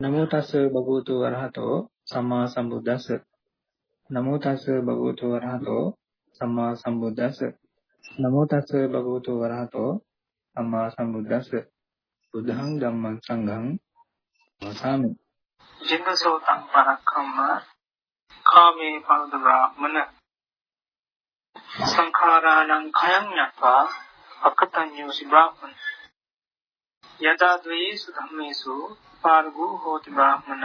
නමෝ තස් භගවතු වරහතෝ සම්මා සම්බුද්දස්ස. නමෝ තස් භගවතු වරහතෝ සම්මා සම්බුද්දස්ස. නමෝ තස් භගවතු වරහතෝ සම්මා සම්බුද්දස්ස. බුද්ධං ධම්මං සංඝං වසාමි ජින්නසෝතං පරක්ඛම්ම කාමේ පරද බ්‍රාහ්මන සංඛාරාණං khයං යත්වා අකතඤ්ඤෝසි බ්‍රාහ්මන යදා ද්වේසු ධම්මේසු පාරගෝ හෝති බ්‍රාහ්මන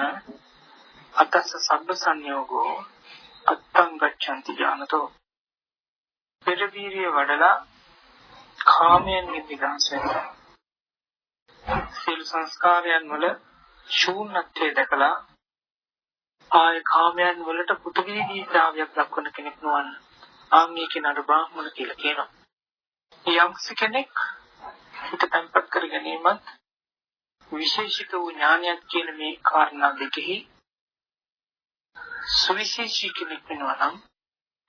අතස්ස සබ්බ සංයෝගෝ අත්තං ගච්ඡanti ඥානතෝ. පෙරවීරිය වඩලා කාමයෙන් නිදිගස් වෙනවා. සිල් සංස්කාරයන් වල ශූන්‍යත්වය දැකලා ආය කාමයන් වලට පුතුවිදීතාවයක් දක්වන කෙනෙක් නොවන ආන්ගේ කෙනාට බ්‍රාහ්මණ කියලා කියනවා. යම්ස කෙනෙක් හිත තැම්පත් කර ගැනීමත් විශේෂිත වූ ඥානයක් කියන මේ කාරණා දෙකෙහි සුවිශේෂී කෙනෙක් වෙනවා නම්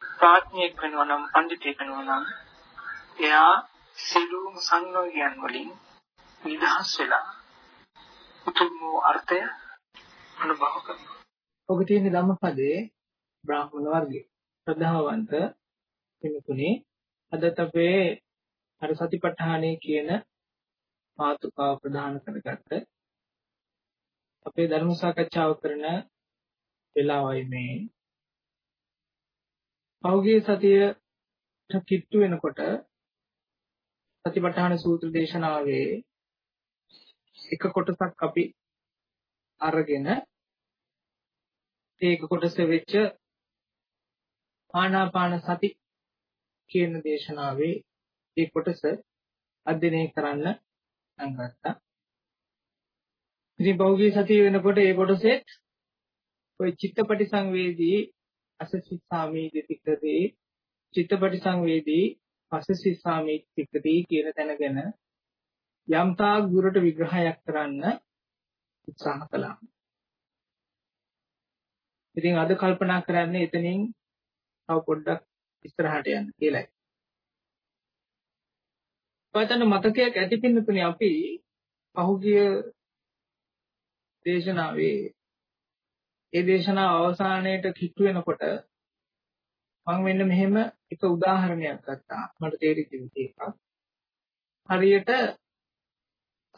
ප්‍රඥෙක් වෙනවා නම් පඬිතෙක් වෙනවා නම් එයා සියලුම සංයෝගයන් වලින් නිදහස් වෙලා උතුම් වූ අර්ථය අනුභව කරනවා. ඔබ තියෙන ධම්මපදයේ බ්‍රාහ්මණ වර්ගයේ ප්‍රධානවන්ත කෙනෙකුනේ අදත් අපේ අර සතිපට්ඨානය කියන මාතෘකාව ප්‍රධාන කරගත්ත අපේ ධර්ම සාකච්ඡාව කරන වෙලාවයි මේ. පෞගිය සතියට කිට්ටු වෙනකොට සතිපට්ඨාන සූත්‍ර දේශනාවේ එක කොටසක් අපි අරගෙන ඒක කොටස වෙච්ච ආනාපාන සති කියන දේශනාවේ ඒ කොටස අධ්‍යයනය කරන්න අංගත්තා. ඉතින් බෞද්ධ සතිය වෙනකොට ඒ කොටසෙත් ඔය චිත්තපටි සංවේදී අසසි සාමීදිතිකදී චිත්තපටි සංවේදී පසසි සාමීදිතිකදී කියන තැනගෙන යම් තාක් දුරට විග්‍රහයක් කරන්න උත්සාහ කළා. ඉතින් අද කල්පනා කරන්නේ එතනින් තව පොඩ්ඩක් ඉස්සරහට යන්න කියලායි. ඔයතන මතකයක් ඇති පින්නතුනේ අපි පහුගිය දේශනාවේ ඒ දේශනාව අවසානයේට කිට්ටු වෙනකොට මම මෙන්න මෙහෙම එක උදාහරණයක් ගත්තා. මට තේරිච්ච විදිහක් හරියට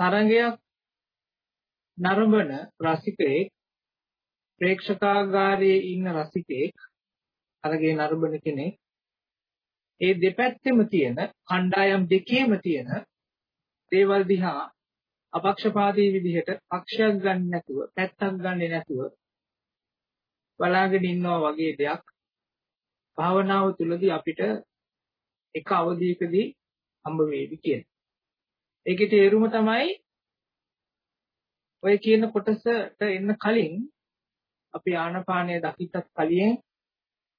තරංගයක් නරඹන රසිකයෙක් ප්‍රේක්ෂකාගාරයේ ඉන්න රසිකයෙක් අරගේ නරඹන කෙනෙක් ඒ දෙපැත්තෙම තියෙන කණ්ඩායම් දෙකේම තියෙන දේවල් දිහා අපක්ෂපාතී විදිහට පක්ෂයක් ගන්න නැතුව පැත්තක් ගන්නෙ නැතුව බලාගෙන ඉන්නවා වගේ දෙයක් භාවනාව තුළදී අපිට එක අවධියකදී හම්බ වේවි කියන. ඒකේ තේරුම තමයි ඔය කියන කොටසට එන්න කලින් අපි ආනපානය දකින්නත් කලින්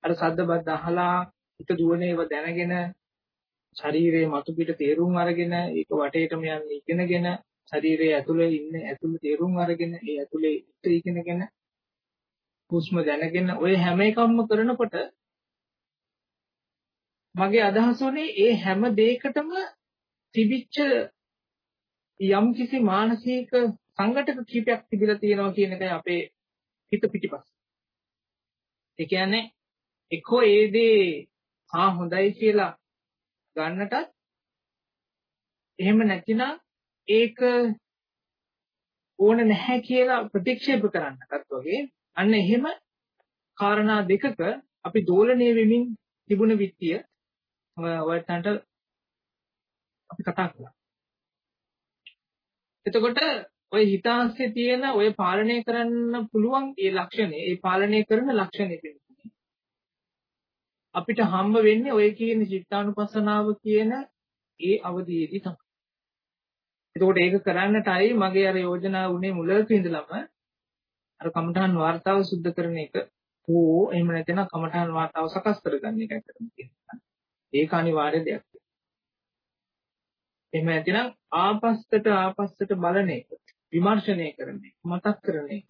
අර සද්ද බද්ද අහලා හිත දුවන ඒවා දැනගෙන ශරීරයේ මතු පිට තේරුම් අරගෙන ඒක වටේටම යන්නේ ඉගෙනගෙන ශරීරයේ ඇතුලේ ඉන්න ඇතුලේ තේරුම් අරගෙන ඒ ඇතුලේ ඉත ඉගෙනගෙන හුස්ම දැනගෙන ඔය හැම එකක්ම කරනකොට මගේ අදහස උනේ ඒ හැම දෙයකටම තිබිච්ච යම් කිසි මානසික සංගතක කීපයක් තිබිලා තියෙනවා කියන එකයි අපේ හිත පිටිපස්ස. ඒ කියන්නේ එක්කෝ ඒ දේ ආ හොඳයි කියලා ගන්නටත් එහෙම නැතිනම් ඒක ඕන නැහැ කියලා ප්‍රතික්ෂේප කරන්නටත් වගේ අන්න එහෙම කාරණා දෙකක අපි දෝලණය වෙමින් තිබුණ විත්තිය ඔයයන්ට අපි කතා කළා. එතකොට ඔය හිතාංශයේ තියෙන ඔය පාලනය කරන්න පුළුවන් ඒ ලක්ෂණේ ඒ පාලනය කරන ලක්ෂණේ අපිට හම්බ වෙන්නේ ඔය කියන චිත්තානුපස්සනාව කියන ඒ අවධියේදී තමයි. එතකොට ඒක කරන්නටයි මගේ අර යෝජනා උනේ මුලක ඉඳලම අර කමඨහන් වார்த்தාව සුද්ධ කරන එක හෝ එහෙම නැත්නම් කමඨහන් වார்த்தාව සකස් කරගන්න එකයි කරන්නේ. ඒක අනිවාර්ය දෙයක්. එහෙම නැත්නම් ආපස්සට ආපස්සට බලන එක විමර්ශනය කරන එක මතක් කරන එක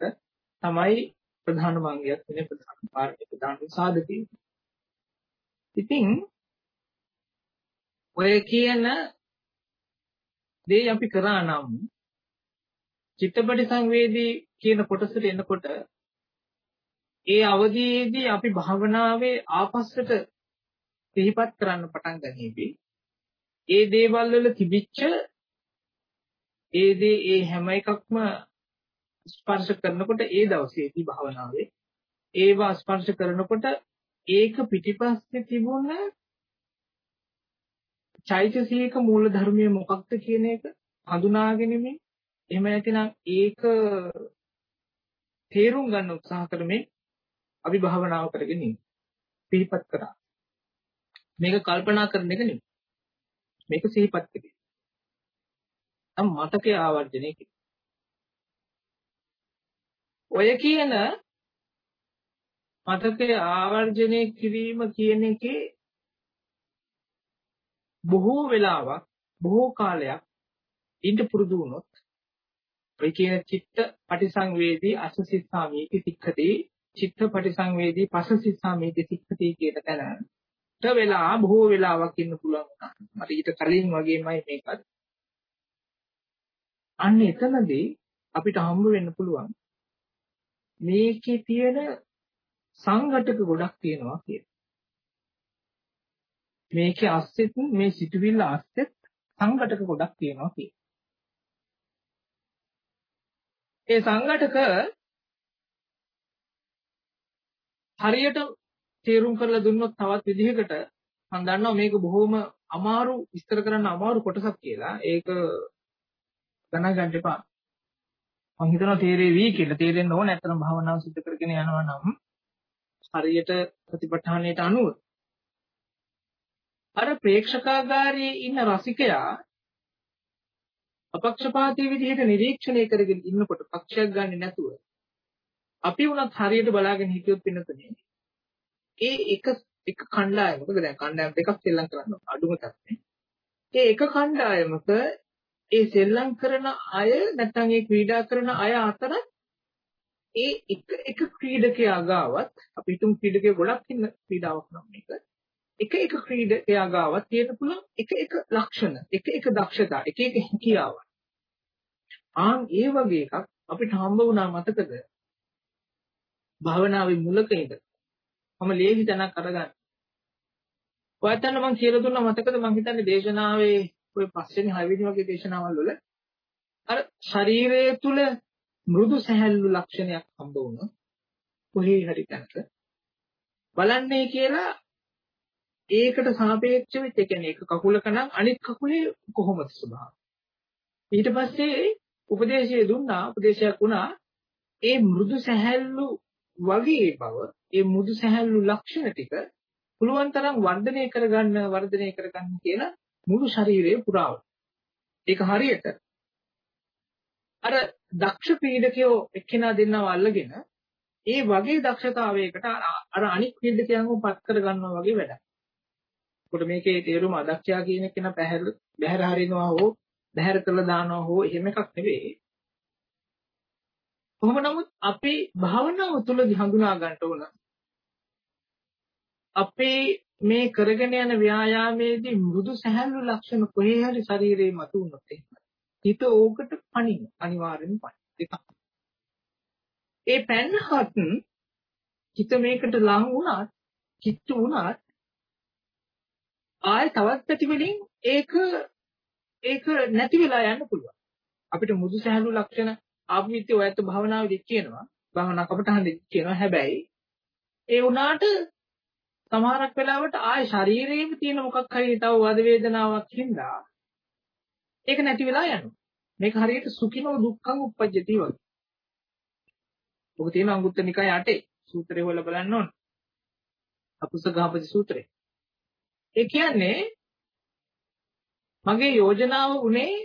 තමයි ප්‍රධාන මංගියක් වෙන ප්‍රධාන පාර්ශ්ව ප්‍රධාන සාධකය. ඉතින් ඔය කියන දේ අපි කරා නම් චිත්තපටි සංවේදී කියන කොටසට එනකොට ඒ අවධියේදී අපි භාවනාවේ ආපස්සට සිහිපත් කරන්න පටන් ගනීවි. ඒ දේවල් වල තිබිච්ච ඒ දේ ඒ හැම එකක්ම ස්පර්ශ කරනකොට ඒ දවසේදී භාවනාවේ ඒවා ස්පර්ශ කරනකොට ඒක පිටිපස්සේ තිබුණ චෛතසික මූල ධර්මයේ මොකක්ද කියන එක හඳුනාගෙනමින් එහෙම නැතිනම් ඒක තේරුම් ගන්න උත්සාහ කරමින් අපි භාවනාව කරගෙන ඉන්නේ. සිහිපත් කරා. මේක කල්පනා කරන එක නෙමෙයි. මේක සිහිපත් කිරීම. නම් මතකයේ ආවර්ජනය කිරීම. ඔය කියන මතකයේ ආවර්ජනය කිරීම කියන එකේ බොහෝ වෙලාවක් බොහෝ කාලයක් ඉන්න පුරුදු වුණොත් ඔය කියන චිත්ත පටිසංවේදී අසසිස්සාමීති සික්ඛති චිත්ත පටිසංවේදී පසසිස්සාමීති සික්ඛති කියන තැනට වෙලා බොහෝ වෙලාවක් ඉන්න පුළුවන් වුණා. මට ඊට කලින් වගේමයි මේකත්. අන්න එතනදී අපිට හම්බ වෙන්න පුළුවන් මේකේ තියෙන සංඝටක ගොඩක් තියෙනවා කියලා. මේකේ අස්සෙත් මේ සිතුවිල්ල අස්සෙත් සංඝටක ගොඩක් තියෙනවා කියලා. ඒ සංඝටක හරියට තේරුම් කරලා දුන්නොත් තවත් විදිහකට මම දන්නවා මේක බොහොම අමාරු විස්තර කරන්න අමාරු කොටසක් කියලා. ඒක ගණන් ගන්න එපා. මම හිතනවා තේරෙවි කියලා. තේරෙන්න ඕන නැත්නම් භාවනාව සිදු කරගෙන යනවා නම් හරියට ප්‍රතිපඨානයට අනුව. අර ප්‍රේක්ෂකාගාරයේ ඉන්න රසිකයා අපක්ෂපාතී විදිහට නිරීක්ෂණය කරගෙන ඉන්නකොට පක්ෂයක් ගන්නෙ නැතුව අපි වුණත් හරියට බලාගෙන හිටියොත් වෙනතනේ ඒ එක එක කණ්ඩායමක දැන් කණ්ඩායම් දෙකක් සෙල්ලම් කරන්න අඩුම තරමේ ඒ එක කණ්ඩායමක ඒ සෙල්ලම් කරන අය නැත්නම් ඒ ක්‍රීඩා කරන අය අතර ඒ එක එක ක්‍රීඩකයා ගාවත් අපි හිතමු ක්‍රීඩකයෝ ගොඩක් ඉන්න ක්‍රීඩාවක් නම් මේක. එක එක ක්‍රීඩකයා ගාවත් තියෙන පුළුවන් එක එක ලක්ෂණ එක එක දක්ෂතා එක එක හැකියාවන් ආන් ඒ වගේ එකක් අපිට හම්බ වුණා මතකද? භාවනාවේ මුලක ඉඳ. මම ලේසි තැනක් අරගන්න. ඔයයන්ට මම කියලා දුන්නා මතකද? මම හිතන්නේ දේශනාවේ ඔය පස්වෙනි හයවෙනි වගේ දේශනාවල් වල අර ශරීරය තුල මෘදු සැහැල්ලු ලක්ෂණයක් හම්බ වුණා කොහේ හරි තැනක බලන්නේ කියලා ඒකට සාපේක්ෂව ඒ කියන්නේ එක කකුලක නම් අනිත් කකුලේ කොහොමද ස්වභාවය ඊට පස්සේ උපදේශය දුන්නා උපදේශයක් වුණා ඒ මෘදු සැහැල්ලු වගේ බව ඒ මෘදු සැහැල්ලු ලක්ෂණ ටික පුළුවන් තරම් වර්ධනය කරගන්න වර්ධනය කරගන්න කියලා මුළු ශරීරය පුරාවට. ඒක හරියට අර දක්ෂ පීඩකයෝ එක්කෙනා දෙන්නව අල්ලගෙන ඒ වගේ දක්ෂතාවයකට අර අනික් පීඩකයන්ව පත් කර ගන්නවා වගේ වැඩක්. ඒකට මේකේ තේරුම අදක්ෂයා කියන කෙනා පැහැර බැහැර හරිනවා හෝ බැහැර කරලා දානවා හෝ එහෙම එකක් නෙවෙයි. කොහොම නමුත් අපි භාවනාව තුළදී හඳුනා ගන්න ඕන අපේ මේ කරගෙන යන ව්‍යායාමයේදී මෘදු සැහැල්ලු ලක්ෂණ කොහේ හරි ශරීරේ මතුවුනොත් එහෙම හිත ඕකට පණින අනිවාර්යෙන්ම පණින ඒ පැන්නහත් හිත මේකට ලං වුණත් කිට්ටු වුණත් ආය තවත් පැති වලින් ඒක ඒක නැති වෙලා යන්න පුළුවන්. අපිට මෘදු සැහැල්ලු ලක්ෂණ ආපුවිත් ඔයත් භාවනාවේදී කියනවා. භාවනා කපටහනදී කියනවා. හැබැයි ඒ වුණාට සමහරක් වෙලාවට ආය ශරීරයේම තියෙන මොකක් හරි තව වද වේදනාවක් හින්දා ඒක නැති වෙලා යනවා. මේක හරියට සුඛිනෝ දුක්ඛං උප්පජ්ජති වගේ. ඔක තියෙන අංගුත්තර නිකාය 8 සූත්‍රය හොයලා බලන්න ඕන. අපුසගාපති සූත්‍රය. ඒ කියන්නේ මගේ යෝජනාව උනේ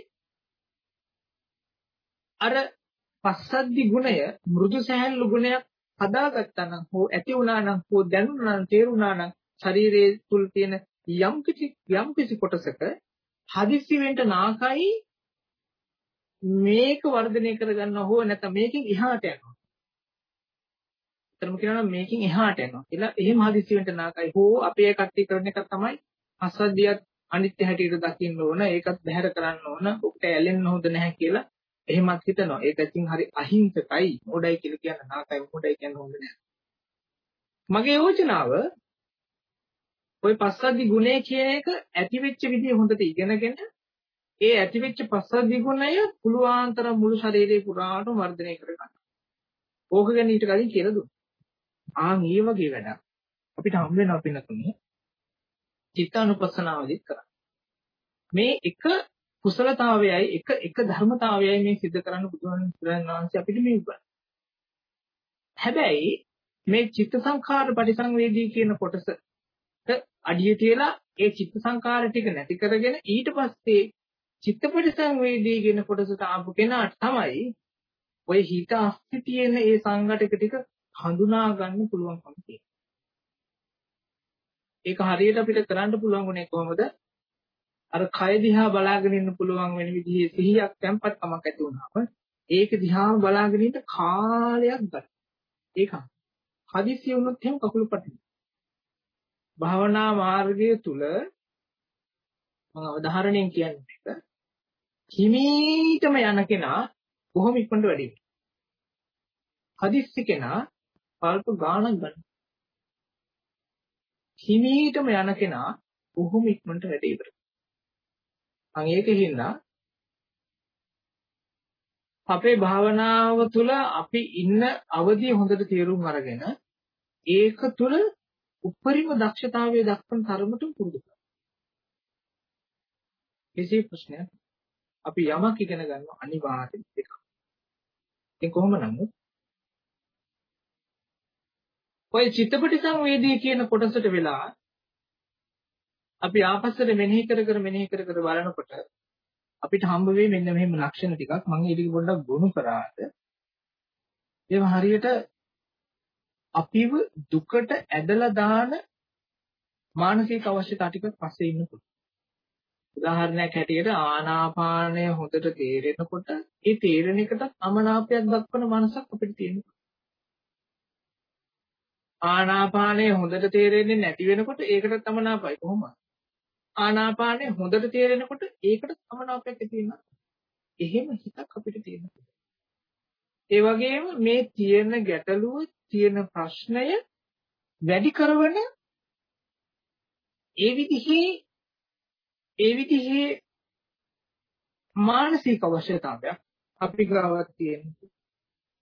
අර පස්සද්ධි ගුණය මෘදු සැහැල්ලු ගුණයක් හදාගත්තා නම් හෝ ඇති වුණා නම් හෝ දැනුණා නම් තේරුණා නම් ශරීරයේ තුල තියෙන යම් කිසි යම් කිසි කොටසක හදිස්සි වෙන්න නාකයි මේක වර්ධනය කරගන්න හෝ නැත්නම් මේකෙන් එහාට යනවා. එතරම් කියනවා මේකෙන් එහාට යනවා. කියලා එහෙම හදිස්සි වෙන්න නාකයි හෝ අපේ කට්ටිය කරන එක තමයි අසද්දියත් අනිත්‍ය හැටියට දකින්න ඕන. ඒකත් බැහැර කරන්න ඕන. ඔකට ඇලෙන්න හොඳ නැහැ කියලා එහෙමත් හිතනවා. ඒක ඉතින් හරි අහිංසකයි. මොඩයි කියලා කියන නාකයි මොඩයි කියන්න හොඳ නෑ. මගේ යෝජනාව ওই පස්සද්ධි ගුණය කියන එක ඇති වෙච්ච විදිය හොඳට ඉගෙනගෙන ඒ ඇති වෙච්ච පස්සද්ධි ගුණය පුළුවන් තරම් මුළු ශරීරේ පුරාටම වර්ධනය කරගන්න. ඕක ගැන ඊට කලින් කියලා දුන්නා. ආන් ඒ වගේ වැඩක් අපිට හම් වෙනවා පින්නතුනේ. චිත්තානුපස්සනාවදිත් කරා. මේ එක කුසලතාවයයි එක එක ධර්මතාවයයි මේ सिद्ध කරන්න බුදුන් වහන්සේ අපිට මේ උගන්වන්නේ. හැබැයි මේ චිත්ත සංඛාර පරිසංවේදී කියන කොටසට අඩිය තියලා ඒ චිත්ත සංඛාර ටික නැති කරගෙන ඊට පස්සේ චිත්ත පරිසංවේදී කියන කොටසට ආපු කෙනාට තමයි ඔය හිත අස්ති තියෙන ඒ සංඝටක ටික හඳුනා ගන්න පුළුවන්කම තියෙන්නේ. ඒක හරියට අපිට කරන්න පුළුවන් උනේ කොහොමද? අර කය දිහා බලාගෙන ඉන්න පුළුවන් වෙන විදිහේ සිහියක් tempatකමක් ඇති වුණාම ඒක දිහාම බලාගෙන ඉන්න කාලයක් ගන්න. ඒක හදිසිය වුණොත් එහෙම කකුල පටින. භාවනා මාර්ගය තුල මම උදාහරණයෙන් කියන්නේ හිමීටම යන කෙනා බොහොම ඉක්මනට වැඩි වෙනවා. හදිස්සි කෙනා පල්ප ගාණක් ගන්න. හිමීටම යන කෙනා බොහොම ඉක්මනට වැඩ ඉවරයි. අන් ඒකින්ද අපේ භාවනාව තුළ අපි ඉන්න අවධිය හොඳට තේරුම් අරගෙන ඒක තුළ උපරිම දක්ෂතාවය දක්වන තරමට පුරුදු කරනවා. කිසි ප්‍රශ්නයක් අපි යමක් ඉගෙන ගන්න අනිවාර්යෙන් එකක්. ඉතින් කොහොම නමුත් ඔය චිත්තපටි සංවේදී කියන කොටසට වෙලා අපි ආපස්සට මෙනෙහි කර කර මෙනෙහි කර කර බලනකොට අපිට හම්බ වෙයි මෙන්න මෙහෙම ලක්ෂණ ටිකක් මම ඒක පොඩ්ඩක් ගොනු කරාට ඒව හරියට අපිව දුකට ඇදලා දාන මානසික අවශ්‍යතා ටික පස්සේ ඉන්න පුළුවන්. උදාහරණයක් හැටියට ආනාපානය හොඳට තේරෙනකොට ඒ තේරෙන එකට අමනාපයක් දක්වන මනසක් අපිට තියෙනවා. ආනාපානය හොඳට තේරෙන්නේ නැති වෙනකොට ඒකට තමනාපයි කොහොමද? ආනාපානය හොඳට තේරෙනකොට ඒකට තමනාපයක් ඇති වෙනවා. එහෙම හිතක් අපිට තියෙනවා. ඒ වගේම මේ තියෙන ගැටලුව තියෙන ප්‍රශ්නය වැඩි කරන ඒ විදිහේ ඒ විදිහේ මානසික අවශ්‍යතාවයක් අපි ගාවක් තියෙනවා.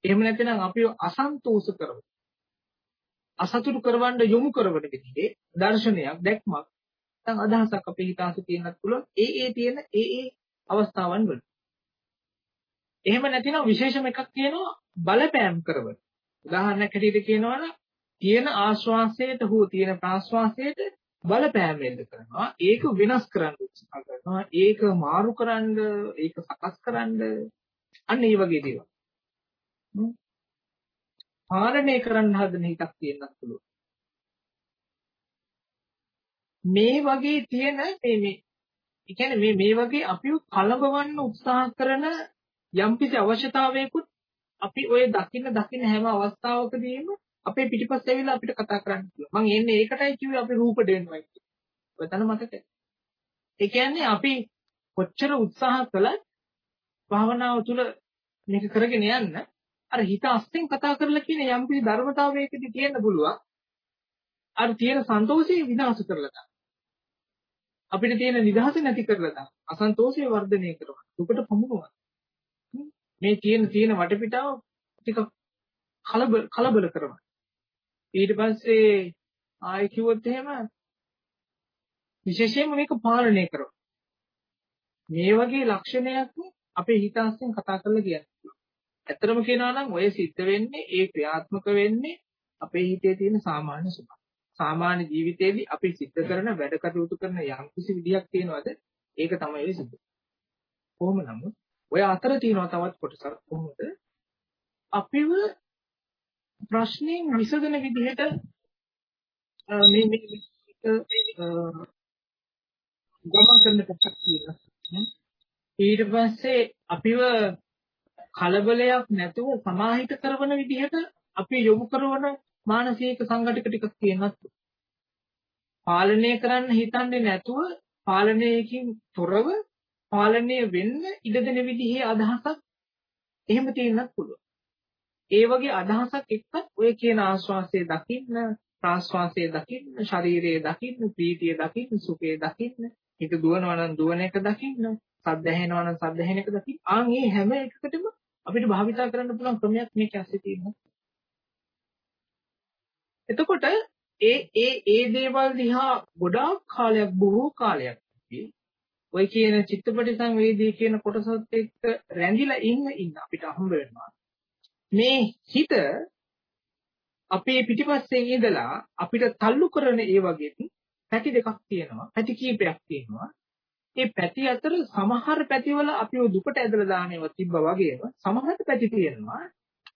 එහෙම නැත්නම් අපි අසන්තෝෂ කරමු. අසතුටු කරවන්න යොමු කරන විදිහේ දර්ශනයක් දැක්මක් නැත්නම් අදහසක් අපේ හිතාස තියෙන්නත් පුළුවන් ඒ ඒ තියෙන ඒ ඒ අවස්ථාවන් වල. එහෙම නැතිනම් විශේෂම එකක් තියෙනවා බලපෑම් කරවන. උදාහරණයක් හැටියට කියනවා නම් තියෙන ආශ්වාසයට හෝ තියෙන ප්‍රාශ්වාසයට බලපෑම් වෙන්න කරනවා. ඒක වෙනස් කරන්න උත්සාහ කරනවා. ඒක මාරු කරන්න, ඒක සකස් කරන්න අන්න ඒ වගේ දේවල්. පාලනය කරන්න හදන හිතක් තියෙන්නත් පුළුවන්. මේ වගේ තියෙන මේ මේ ඒ කියන්නේ මේ මේ වගේ අපිව කලබවන්න උත්සාහ කරන යම්කිසි අවශ්‍යතාවයකුත් අපි ඔය දකින්න දකින්න හැම අවස්ථාවකදීම අපේ පිටිපස්ස ඇවිල්ලා අපිට කතා කරන්න පුළුවන්. මම එන්නේ ඒකටයි කිව්වේ අපි රූප දෙන්නවා කියලා. ඔතන මතකයි. ඒ කියන්නේ අපි කොච්චර උත්සාහ කළත් භාවනාව තුළ මේක කරගෙන යන්න අර හිත අස්තෙන් කතා කරලා කියන යම්කිසි ධර්මතාවයකදී තියෙන්න පුළුවන්. අර තියෙන සන්තෝෂය විනාශ කරලා දාන්න. අපිට තියෙන නිදහස නැති කරලා දාන්න. අසන්තෝෂය වර්ධනය කරනවා. දුකට පමුණුවනවා. මේ තියෙන තියෙන වටපිටාව ටික කලබල කලබල කරනවා. ඊට පස්සේ ආයෙ කිව්වොත් එහෙම විශේෂයෙන්ම මේක පාලනය කරනවා. මේ වගේ ලක්ෂණයක් අපේ හිත අස්සෙන් කතා කරලා කියන්නේ. ඇත්තටම කියනවා නම් ඔය සිද්ධ වෙන්නේ ඒ ක්‍රියාත්මක වෙන්නේ අපේ හිතේ තියෙන සාමාන්‍ය ස්වභාවය. සාමාන්‍ය ජීවිතේදී අපි සිද්ධ කරන වැඩ කටයුතු කරන යම් කිසි විදියක් තියෙනවද? ඒක තමයි ඒ සිද්ධ. කොහොම නමුත් ඔය අතර තියෙනවා තවත් කොටසක් කොහොමද? අපිව ප්‍රශ්නෙන් විසඳන විදිහට මේ මේ ගමන් කරන කොටසක් තියෙනවා. ඊට පස්සේ අපිව කලබලයක් නැතුව සමාහිත කරන විදිහට අපි යොමු කරන මානසික සංගටික ටිකක් තියෙනවා. පාලනය කරන්න හිතන්නේ නැතුව පාලනයකින් තොරව පාලනය වෙන්න ඉඩ දෙන විදිහේ අදහසක් එහෙම තියෙන්නත් පුළුවන්. ඒ වගේ අදහසක් එක්ක ඔය කියන ආස්වාසය දකින්න, ප්‍රාස්වාසය දකින්න, ශරීරයේ දකින්න, ප්‍රීතිය දකින්න, සුඛය දකින්න, හිත දුවනවා නම් දුවන එක දකින්න, සද්ද ඇහෙනවා නම් සද්ද ඇහෙන එක දකින්න. ආන් මේ හැම එකකටම අපිට භාවිතා කරන්න පුළුවන් ක්‍රමයක් මේක ඇස්සේ තියෙනවා. එතකොට ඒ ඒ ඒ දේවල් දිහා ගොඩාක් කාලයක් බොහෝ කාලයක් ඔය කියන චිත්තපටි සංවේදී කියන කොටසත් එක්ක රැඳිලා ඉන්න ඉන්න අපිට හම්බ වෙනවා. මේ හිත අපේ පිටිපස්සෙන් ඉඳලා අපිට තල්ලු කරන ඒ වගේ පැති දෙකක් තියෙනවා. පැති කීපයක් තියෙනවා. මේ පැති අතර සමහර පැතිවල අපිව දුකට ඇදලා දානව තිබ්බා වගේම සමහර පැති තියෙනවා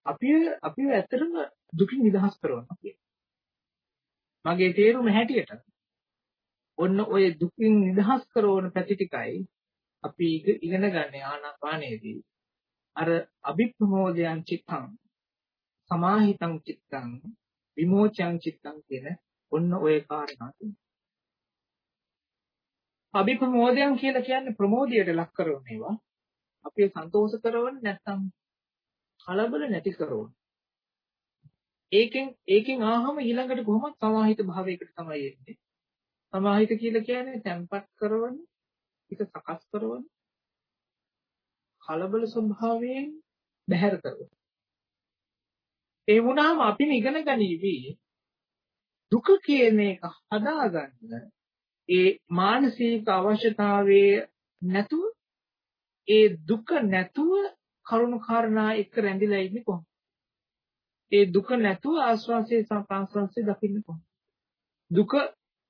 අපිව අපිව ඇත්තටම දුකින් නිදහස් කරනවා කියන. මගේ තේරුම හැටියට ඔන්න ඔය දුකින් නිදහස් කරන පැති ටිකයි අපි ඉගෙන ගන්න ආනාපානයේදී අර අභිප්‍රමෝදයන් චිත්තං සමාහිතං චිත්තං විමෝචං චිත්තං කියන ඔන්න ඔය කාරණා තුන. අභිප්‍රමෝදයන් කියලා කියන්නේ ප්‍රමෝදයට ලක් කරන ඒවා. අපිව සන්තෝෂ කරවන්නේ නැත්නම් කලබල නැති කරවන. ඒකෙන් ඒකෙන් ආවම ඊළඟට කොහොමද සමාහිත භාවයකට තමයි එන්නේ. සමාහිත කියලා කියන්නේ තැම්පත් කරවන, හිත සකස් කරවන, කලබල ස්වභාවයෙන් බැහැර කරවන. ඒ වුණාම අපි ඉගෙන ගනිවි දුක කියන එක හදාගන්න ඒ මානසික අවශ්‍යතාවයේ නැතුව ඒ දුක නැතුව කරුණු කාරණා එක්ක රැඳිලා ඉන්නේ කොහොමද? ඒ දුක නැතුව ආස්වාසේ සංස්වාසේ දකින්න කොහොමද? දුක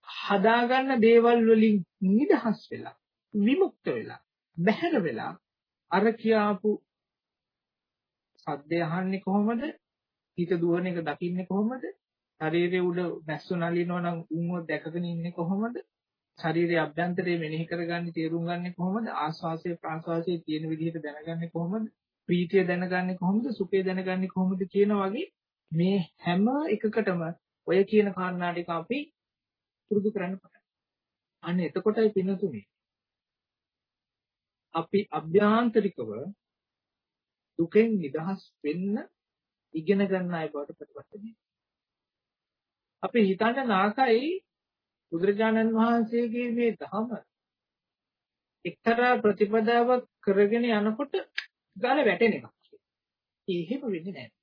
හදාගන්න දේවල් වලින් නිදහස් වෙලා විමුක්ත වෙලා බැහැර වෙලා අර කියාපු සද්දය අහන්නේ කොහොමද? හිත දුවන එක දකින්නේ කොහොමද? ශරීරයේ උඩ මැස්සු නලිනවා නම් උන්ව දැකගෙන ඉන්නේ කොහොමද? ශරීරයේ අභ්‍යන්තරයේ මෙනෙහි කරගන්නේ තේරුම් ගන්නේ කොහොමද? ආස්වාසය ප්‍රාස්වාසයේ තියෙන විදිහට දැනගන්නේ කොහොමද? ප්‍රීතිය දැනගන්නේ කොහොමද? සුඛය දැනගන්නේ කොහොමද කියන වගේ මේ හැම එකකටම ඔය කියන කාරණා ටික අපි පුරුදු කරන්න පටන් අන්න එතකොටයි පින්නතුනේ අපි අභ්‍යන්තරිකව දුකෙන් නිදහස් වෙන්න ඉගෙන ගන්න අය බවට ප්‍රතිපත්ත වෙනවා. අපි හිතන්න නාකයි බුදුරජාණන් වහන්සේගේ මේ ධම එක්තරා ප්‍රතිපදාවක් කරගෙන යනකොට ගාල වැටෙන එකක්. එහෙම වෙන්නේ නැහැ.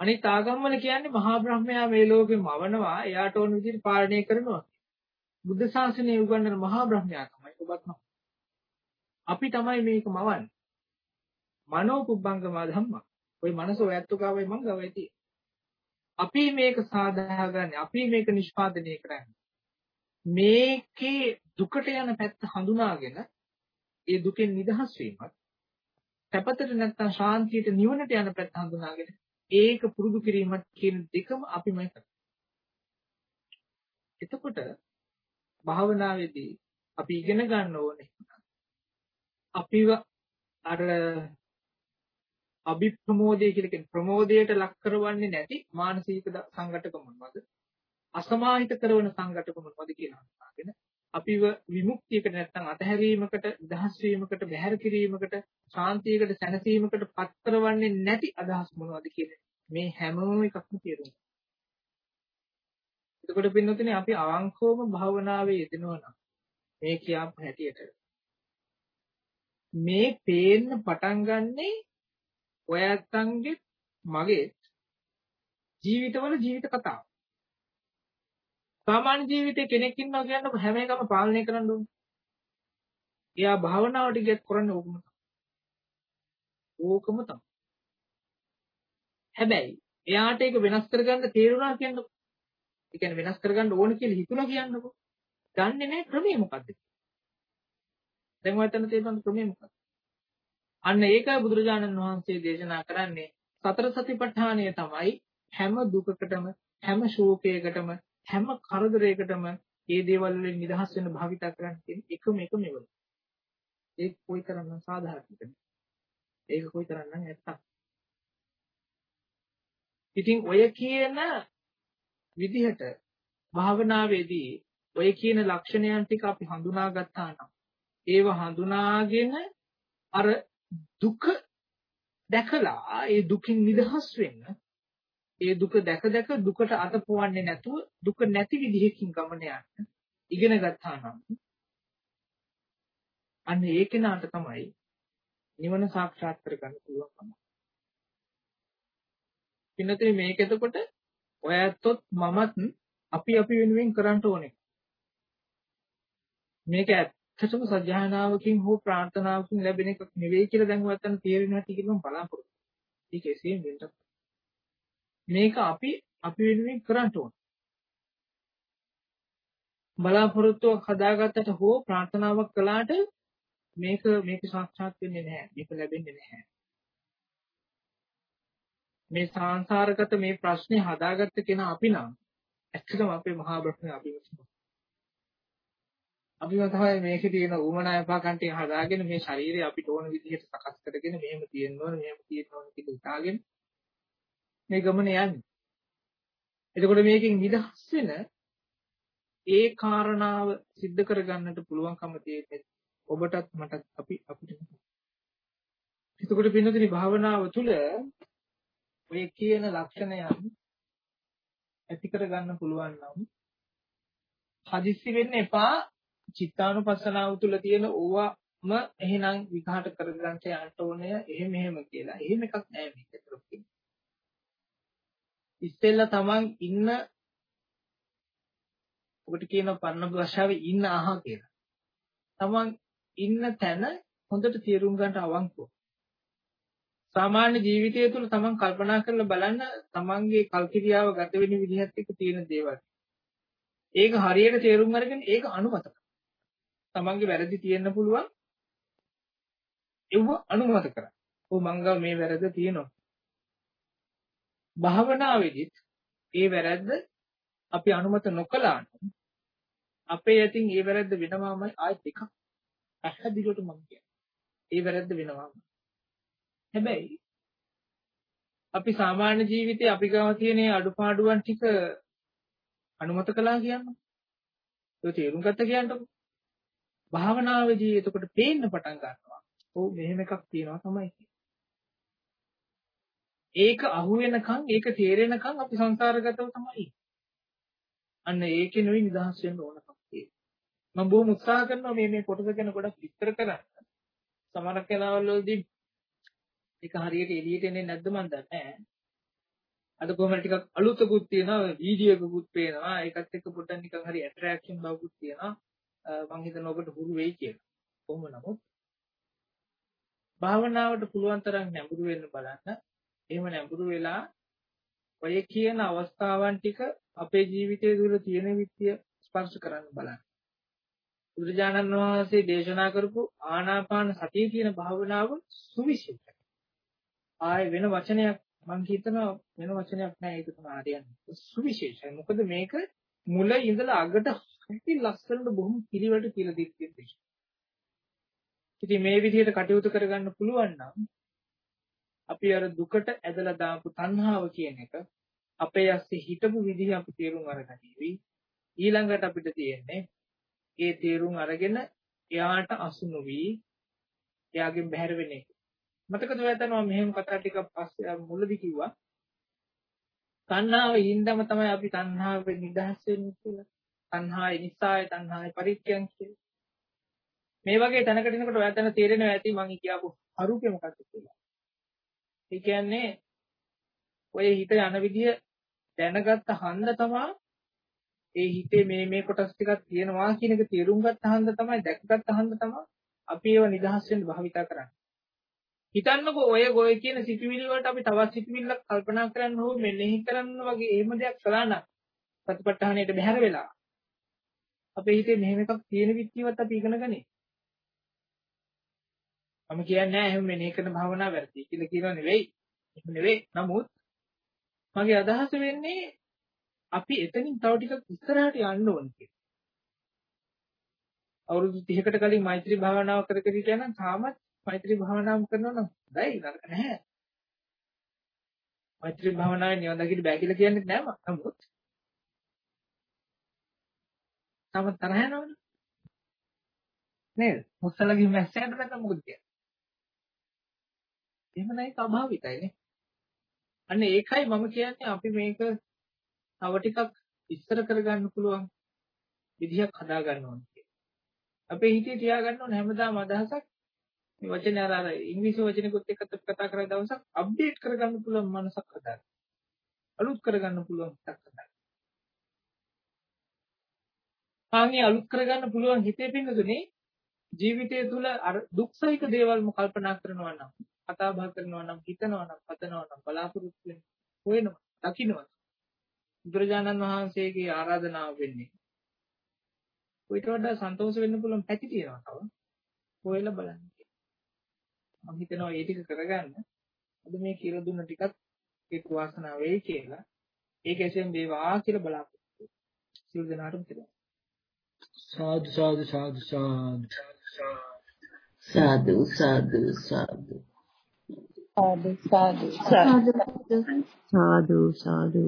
අනිත් ආගම්වල කියන්නේ මහා බ්‍රහ්මයා මේ ලෝකෙ මවනවා එයාට ඕන විදිහට පාලනය කරනවා. බුද්ධ ශාසනය උගන්වන මහා බ්‍රහ්මයා තමයි ඔබත් මම. අපි තමයි මේක මවන්නේ. මනෝ පුබ්බංගම ධම්මා. ওই මනස ඔයත්තු ගාවයි මං ගාවයි තියෙන්නේ. අපි මේක සාදාගන්නේ අපි මේක නිෂ්පාදනය කරන්නේ මේකේ දුකට යන පැත්ත හඳුනාගෙන ඒ දුකෙන් නිදහස් වීමත් සැපතට නැත්නම් ශාන්තියට නිවනට යන පැත්ත හඳුනාගෙන ඒක පුරුදු කිරීමත් කියන දෙකම අපිමයි කරන්නේ. එතකොට භාවනාවේදී අපි ඉගෙන ගන්න ඕනේ අපිව අර අභිප්‍රමෝදය කියලා කියන ප්‍රමෝදයට ලක් කරවන්නේ නැති මානසික සංඝටක මොනවද? අසමාහිත කරන සංඝටක මොනවද කියලා අහගෙන අපිව විමුක්තියකට නැත්නම් අතහැරීමකට, දහස් වීමකට, බැහැර කිරීමකට, ශාන්තියකට, සැනසීමකට පත් කරවන්නේ නැති අදහස් මොනවද කියන මේ හැම එකක්ම තේරුම් එතකොට පින්නතුනේ අපි අවංකවම භාවනාවේ යෙදෙනවා නම් මේ කියාපු හැටියට මේ පේන්න පටන් ගන්නේ ඔය ඇත්තන්ගේ මගේ ජීවිතවල ජීවිත කතාව. සාමාන්‍ය ජීවිතේ කෙනෙක් ඉන්නවා කියන්නේ හැම එකම පාලනය කරන්න ඕනේ. එයා භාවනාවට ගියත් කරන්නේ ඕකම තමයි. ඕකම තමයි. හැබැයි එයාට ඒක වෙනස් කරගන්න තේරුණා කියන්නකො. ඒ කියන්නේ වෙනස් කරගන්න ඕන කියලා හිතුණා කියන්නකො. දන්නේ නැහැ ක්‍රමය මොකද්ද? දැන් ඔය තැන තේරුම් ක්‍රමය මොකක්ද? අන්න ඒකයි බුදුරජාණන් වහන්සේ දේශනා කරන්නේ සතර සතිපට්ඨානය තමයි හැම දුකකටම හැම ශෝකයකටම හැම කරදරයකටම මේ දේවල් වලින් නිදහස් වෙන්න භාවිතා කරන්න තියෙන එකම එක මෙවල. ඒක කොයිතරම් සාධාරණද? ඒක කොයිතරම් නම් ඇත්තක්. ඉතින් ඔය කියන විදිහට භාවනාවේදී ඔය කියන ලක්ෂණයන් ටික අපි හඳුනා ගත්තා නම් ඒව හඳුනාගෙන අර දුක දැකලා ඒ දුකින් නිදහස් වෙන්න ඒ දුක දැක දැක දුකට අත පොවන්නේ නැතුව දුක නැති විදිහකින් ගමන යන්න ඉගෙන ගත්තා නම් අන්න ඒ කෙනාට තමයි නිවන සාක්ෂාත් කරගන්න පුළුවන්කම. පින්නතේ මේක එතකොට ඔය ඇත්තොත් මමත් අපි අපි වෙනුවෙන් කරන්න ඕනේ. මේක ඇත්තටම සත්‍යඥානාවකින් හෝ ප්‍රාර්ථනාවකින් ලැබෙන එකක් නෙවෙයි කියලා දැන් ඔයත්තන් තේරෙන හැටි කියලා මම බලාපොරොත්තු වෙනවා. ඒක එසේම වෙන්න. මේක අපි අපි වෙනුවෙන් කරන්න ඕනේ. බලාපොරොත්තුවක් හදාගත්තට හෝ ප්‍රාර්ථනාවක් කළාට මේක මේක සාක්ෂාත් වෙන්නේ නැහැ. මේක ලැබෙන්නේ නැහැ. මේ සංසාරගත මේ ප්‍රශ්නේ හදාගත්ත කෙනා අපි නම් ඇත්තටම අපේ මහා බ්‍රහ්මයා අපි විසින් අපිම තමයි මේකේ තියෙන උමනා එපාකන්ටින් හදාගෙන මේ ශරීරය අපිට ඕන විදිහට සකස් කරගෙන මෙහෙම තියෙන්න ඕන මෙහෙම තියෙන්න ඕන කියලා හිතාගෙන මේ ගමන යන්නේ. එතකොට මේකෙන් නිදහස් වෙන ඒ කාරණාව सिद्ध කරගන්නට පුළුවන්කම තියෙන්නේ ඔබටත් මටත් අපි අපිට. එතකොට පින්නදින භාවනාව තුළ ඔය කියන ලක්ෂණයන් ඇති කරගන්න පුළුවන් නම් හදිස්සි වෙන්න එපා චිත්තානුපස්සනාව තුළ තියෙන ඕවම එහෙනම් විඝාට කරගන්න යන්න ඕනේ එහෙම එහෙම කියලා. එහෙම එකක් නෑ මේක කරපින්. ඉස්සෙල්ලා තමන් ඉන්න ඔකට කියන පරණ භාෂාවේ ඉන්න අහ කියලා. තමන් ඉන්න තැන හොඳට තේරුම් ගන්න අවංකව. සාමාන්‍ය ජීවිතය තුළ තමන් කල්පනා කරලා බලන්න තමන්ගේ කල්කිරියාව ගත වෙන විදිහත් එක්ක තියෙන දේවල්. ඒක හරියට තේරුම් අරගෙන ඒක අනුමත කරන්න. තමන්ගේ වැරදි තියෙන්න පුළුවන්. ඒව අනුමත කරන්න. ඔව් මංගා මේ වැරද්ද තියෙනවා. භාවනාවේදීත් ඒ වැරද්ද අපි අනුමත නොකළා නම් අපේ යටින් ඒ වැරද්ද වෙනවාමයි ආයෙත් එකක් පැහැදිලිවට මම කියන්නේ. ඒ වැරද්ද වෙනවාම. හැබැයි අපි සාමාන්‍ය ජීවිතේ අපි ගාව තියෙන අඩුපාඩුවන් ටික අනුමත කළා කියන්නේ. ඒක තේරුම් ගත්ත කියන්නකො. භාවනාවේදී එතකොට පේන්න පටන් ගන්නවා. ඔව් මෙහෙම එකක් තියෙනවා තමයි. ඒක අහු වෙනකන් ඒක තේරෙනකන් අපි සංසාරගතව තමයි. අන්න ඒකෙනුයි නිදහස් වෙන්න ඕනකම් තියෙන්නේ. මම බොහොම උත්සාහ කරනවා මේ මේ කොටස ගැන ගොඩක් විස්තර කරන්න. සමහර කෙනාවල් වලදී ඒක හරියට එළියට එන්නේ නැද්ද මන් දන්නේ නැහැ. අද කොහොමද ටිකක් අලුතකුත් තියෙනවා වීඩියෝ එකකුත් පේනවා ඒකත් එක්ක පොඩ්ඩක් නිකන් හරි ඇට්‍රැක්ෂන් බවකුත් තියෙනවා මම හිතනවා ඔබට හුරු වෙයි කියලා. කොහොම නමුත් භාවනාවට පුළුවන් තරම් නැඹුරු වෙන්න බලන්න. එහෙම නැඹුරු වෙලා ඔය කියන අවස්ථාවන් ටික අපේ ජීවිතය තුළ තියෙන විත්‍ය ස්පර්ශ කරන්න බලන්න. බුදුරජාණන් වහන්සේ දේශනා කරපු ආනාපාන සතිය කියන භාවනාව සුවිශේෂයි. ආයේ වෙන වචනයක් මම හිතනවා වෙන වචනයක් නෑ ඒක තමයි හරියන්නේ. සුවිශේෂයි. මොකද මේක මුල ඉඳලා අගට හරි ලස්සනට බොහොම පිළිවෙලට කියලා දෙන්නේ දේශනා. ඉතින් මේ විදිහට කටයුතු කරගන්න පුළුවන් නම් අපි අර දුකට ඇදලා දාපු තණ්හාව කියන එක අපේ ඇස්සේ හිටපු විදිහ අපි තේරුම් අරගනිවි. ඊළඟට අපිට තියෙන්නේ ඒ තේරුම් අරගෙන එයාට අසු නොවි එයාගෙන් බැහැර වෙන එක. මතකද ඔයාලට මම මෙහෙම කතා ටිකක් පස්සේ මුලදී කිව්වා. තණ්හාව හින්දාම තමයි අපි තණ්හාවෙන් නිදහස් වෙන්නේ කියලා. තණ්හායි නිසායි තණ්හායි පරිත්‍යං කියලා. මේ වගේ තැනකට එනකොට ඔයාලට තේරෙනවා ඇති මම කියපු අරුපේ මොකක්ද කියලා. ඒ කියන්නේ ඔය හිත යන විදිය දැනගත්ත හන්ද තමයි ඒ හිතේ මේ මේ කොටස් ටිකක් තියෙනවා කියන එක තේරුම් ගත්ත හන්ද තමයි දැකගත්ත හන්ද තමයි අපි ඒව නිදහස් වෙන්න භාවිතා කරන්නේ. හිතන්නකෝ ඔය ගොය කියන සිතුවිලි වලට අපි තවත් සිතුවිල්ලක් කල්පනා කරන්න හෝ මෙනෙහි කරන්න වගේ එහෙම දෙයක් කළා නම් ප්‍රතිපත්තහණයට බැහැර වෙලා අපේ හිතේ මෙහෙම එකක් තියෙන විත්තියවත් අපි ඉගෙන ගන්නේ. මම කියන්නේ නැහැ එහෙම මෙනෙහි කරන භාවනාව වැරදි කියලා කියනවා නෙවෙයි. එහෙම නෙවෙයි. නමුත් මගේ අදහස වෙන්නේ අපි එතනින් තව ටිකක් ඉස්සරහට යන්න ඕන කියලා. අවුරුදු 30කට කලින් මෛත්‍රී භාවනාව කර කර හිටියා නම් තාමත් මෛත්‍රී භාවනාව කරනවා නම් හොඳයි නරක නැහැ. මෛත්‍රී භාවනාවේ නිවන් දකින්න බෑ කියලා කියන්නේ නැහැ මම. නමුත් තම තරහ යනවනේ. නේද? මුස්සලගේ මැස්සයට නැත්නම් මොකද කියන්නේ? එහෙම නැයි අභාවිතයිනේ. අන්න ඒකයි මම කියන්නේ අපි මේක තව ටිකක් ඉස්සර කරගන්න පුළුවන් විදිහක් හදා ගන්න ඕනේ කියලා. අපේ හිතේ තියාගන්න ඕනේ හැමදාම අදහසක් මේ වචනේ අර අර ඉංග්‍රීසි වචනෙකුත් එක්ක අපි කතා කරලා දවසක් අප්ඩේට් කරගන්න පුළුවන් මනසක් හදාගන්න. අලුත් කරගන්න පුළුවන් හිතක් හදාගන්න. ආන්ගේ අලුත් කරගන්න පුළුවන් හිතේ පින්නතුනේ ජීවිතය තුළ අර දුක්සහිත දේවල්ම කල්පනා කරනවා නම් කතා බහ කරනවා නම් හිතනවා නම් හදනවා නම් බලාපොරොත්තු වෙනවා හොයනවා දකින්නවා. බුදුරජාණන් වහන්සේගේ ආරාධනාව වෙන්නේ. ඊට වඩා සන්තෝෂ වෙන්න පුළුවන් පැති තියෙනවා තව. හොයලා බලන්න. මම හිතනවා ඒ ටික කරගන්න. අද මේ කියලා දුන්න ටිකත් ඒක වාසනාව වෙයි කියලා. ඒක ඇසෙන් වේවා කියලා බලාපොරොත්තු සිල් දනාටම කියලා. සාදු සාදු සාදු සාදු. සාදු සාදු සාදු. සාදු සාදු. සාදු. සාදු සාදු.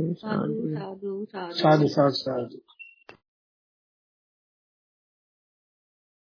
සාදු සාදු සාදු